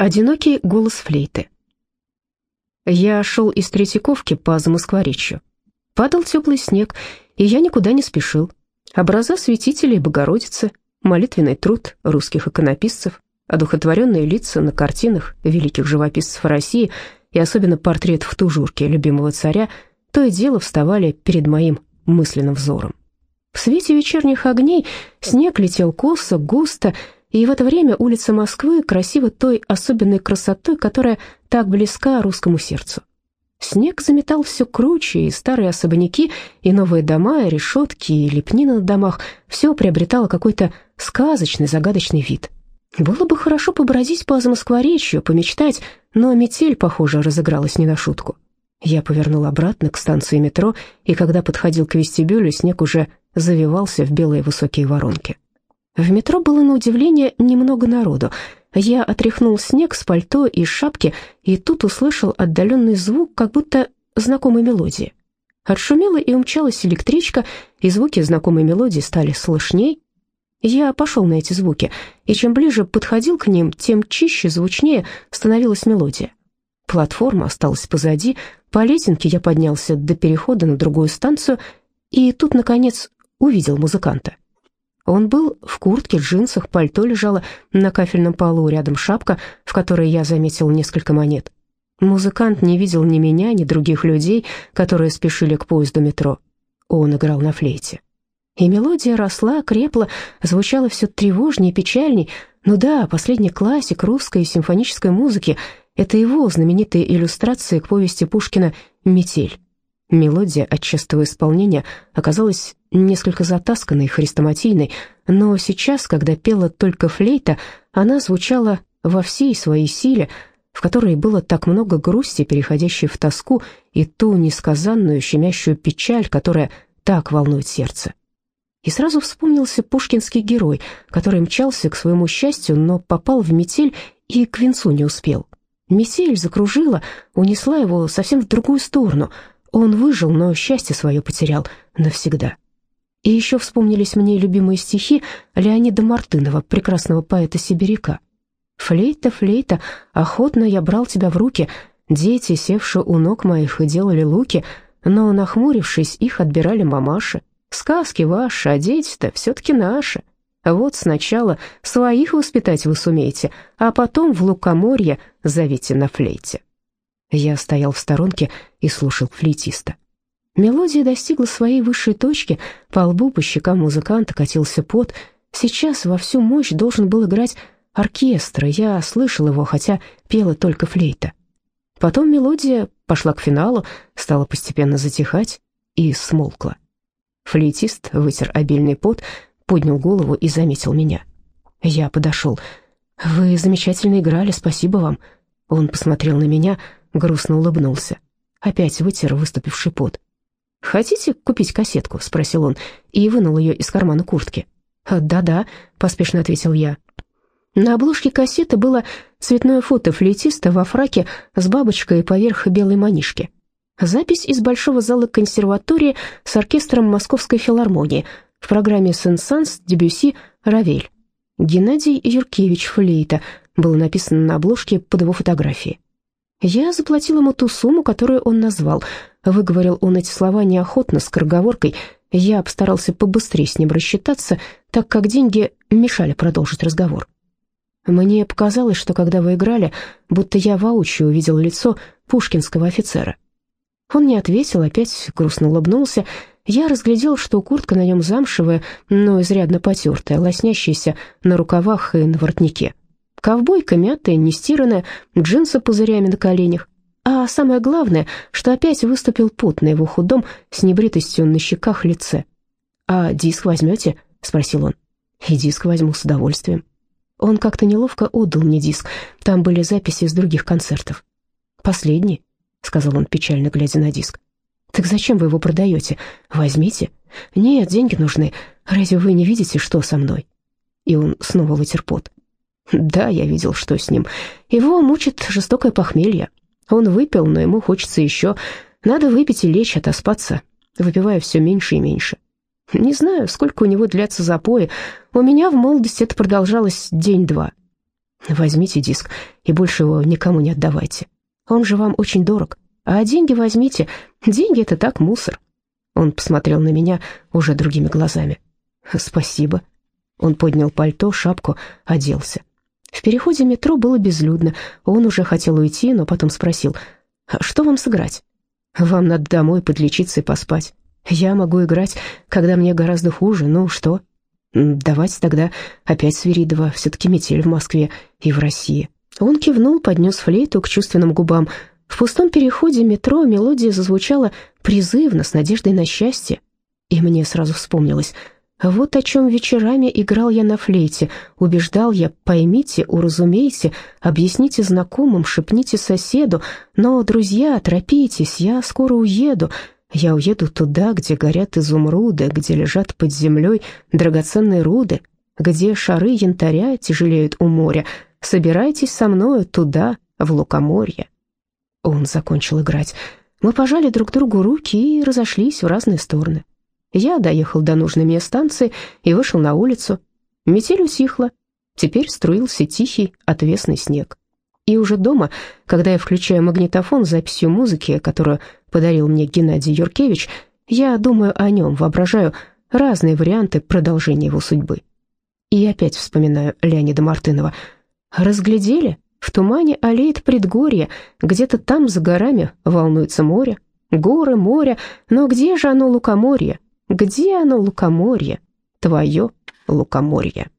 Одинокий голос флейты. Я шел из Третьяковки по Замоскворечью. Падал теплый снег, и я никуда не спешил. Образа святителей Богородицы, молитвенный труд русских иконописцев, одухотворенные лица на картинах великих живописцев России и особенно портрет в тужурке любимого царя, то и дело вставали перед моим мысленным взором. В свете вечерних огней снег летел косо, густо, и в это время улица Москвы красива той особенной красотой, которая так близка русскому сердцу. Снег заметал все круче, и старые особняки, и новые дома, и решетки, и лепнина на домах — все приобретало какой-то сказочный, загадочный вид. Было бы хорошо побродить по Замоскворечью, помечтать, но метель, похоже, разыгралась не на шутку. Я повернул обратно к станции метро, и когда подходил к вестибюлю, снег уже завивался в белые высокие воронки. В метро было на удивление немного народу. Я отряхнул снег с пальто и шапки, и тут услышал отдаленный звук, как будто знакомой мелодии. Отшумела и умчалась электричка, и звуки знакомой мелодии стали слышней. Я пошел на эти звуки, и чем ближе подходил к ним, тем чище, звучнее становилась мелодия. Платформа осталась позади, по лесенке я поднялся до перехода на другую станцию, и тут, наконец, увидел музыканта. Он был в куртке, джинсах, пальто лежало на кафельном полу, рядом шапка, в которой я заметил несколько монет. Музыкант не видел ни меня, ни других людей, которые спешили к поезду метро. Он играл на флейте. И мелодия росла, крепла, звучала все тревожнее печальней. Ну да, последний классик русской симфонической музыки — это его знаменитые иллюстрации к повести Пушкина «Метель». Мелодия от частого исполнения оказалась несколько затасканной, хрестоматийной, но сейчас, когда пела только флейта, она звучала во всей своей силе, в которой было так много грусти, переходящей в тоску, и ту несказанную щемящую печаль, которая так волнует сердце. И сразу вспомнился пушкинский герой, который мчался к своему счастью, но попал в метель и к венцу не успел. Метель закружила, унесла его совсем в другую сторону — он выжил, но счастье свое потерял навсегда. И еще вспомнились мне любимые стихи Леонида Мартынова, прекрасного поэта-сибиряка. «Флейта, флейта, охотно я брал тебя в руки, дети, севшие у ног моих, и делали луки, но, нахмурившись, их отбирали мамаши. Сказки ваши, а дети-то все-таки наши. Вот сначала своих воспитать вы сумеете, а потом в лукоморье зовите на флейте». Я стоял в сторонке и слушал флейтиста. Мелодия достигла своей высшей точки, по лбу, по щекам музыканта катился пот. Сейчас во всю мощь должен был играть оркестр, я слышал его, хотя пела только флейта. Потом мелодия пошла к финалу, стала постепенно затихать и смолкла. Флейтист вытер обильный пот, поднял голову и заметил меня. Я подошел. «Вы замечательно играли, спасибо вам». Он посмотрел на меня, грустно улыбнулся. Опять вытер выступивший пот. «Хотите купить кассетку?» — спросил он, и вынул ее из кармана куртки. «Да-да», — поспешно ответил я. На обложке кассеты было цветное фото флейтиста во фраке с бабочкой поверх белой манишки. Запись из большого зала консерватории с оркестром Московской филармонии в программе «Сен-Санс» Дебюси «Равель». Геннадий Юркевич флейта было написано на обложке под его фотографией. Я заплатил ему ту сумму, которую он назвал. Выговорил он эти слова неохотно, с скороговоркой. Я постарался побыстрее с ним рассчитаться, так как деньги мешали продолжить разговор. Мне показалось, что когда вы играли, будто я воочию увидел лицо пушкинского офицера. Он не ответил, опять грустно улыбнулся. Я разглядел, что куртка на нем замшевая, но изрядно потертая, лоснящаяся на рукавах и на воротнике. Ковбойка мятая, нестиранная, джинсы пузырями на коленях. А самое главное, что опять выступил пот на его худом, с небритостью на щеках лице. «А диск возьмете?» — спросил он. «И диск возьму с удовольствием». Он как-то неловко отдал мне диск. Там были записи из других концертов. «Последний?» — сказал он, печально глядя на диск. «Так зачем вы его продаете? Возьмите». «Нет, деньги нужны. Разве вы не видите, что со мной?» И он снова вытер пот. Да, я видел, что с ним. Его мучит жестокое похмелье. Он выпил, но ему хочется еще. Надо выпить и лечь, отоспаться, выпивая все меньше и меньше. Не знаю, сколько у него длятся запои. У меня в молодости это продолжалось день-два. Возьмите диск и больше его никому не отдавайте. Он же вам очень дорог. А деньги возьмите. Деньги — это так мусор». Он посмотрел на меня уже другими глазами. «Спасибо». Он поднял пальто, шапку, оделся. В переходе метро было безлюдно. Он уже хотел уйти, но потом спросил, «Что вам сыграть?» «Вам надо домой подлечиться и поспать. Я могу играть, когда мне гораздо хуже. Ну что?» «Давайте тогда опять Свиридова. Все-таки метель в Москве и в России». Он кивнул, поднес флейту к чувственным губам. В пустом переходе метро мелодия зазвучала призывно, с надеждой на счастье. И мне сразу вспомнилось. Вот о чем вечерами играл я на флейте. Убеждал я, поймите, уразумейте, объясните знакомым, шепните соседу. Но, друзья, торопитесь, я скоро уеду. Я уеду туда, где горят изумруды, где лежат под землей драгоценные руды, где шары янтаря тяжелеют у моря. Собирайтесь со мною туда, в лукоморье. Он закончил играть. Мы пожали друг другу руки и разошлись в разные стороны. Я доехал до нужной мне станции и вышел на улицу. Метель утихла. Теперь струился тихий, отвесный снег. И уже дома, когда я включаю магнитофон с записью музыки, которую подарил мне Геннадий Юркевич, я думаю о нем, воображаю разные варианты продолжения его судьбы. И опять вспоминаю Леонида Мартынова. «Разглядели? В тумане олеет предгорье, где-то там за горами волнуется море. Горы, море, но где же оно лукоморье? Где оно лукоморье? Твое лукоморье?»